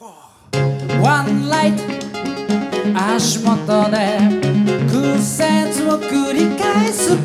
ワンライト足元で屈折を繰り返す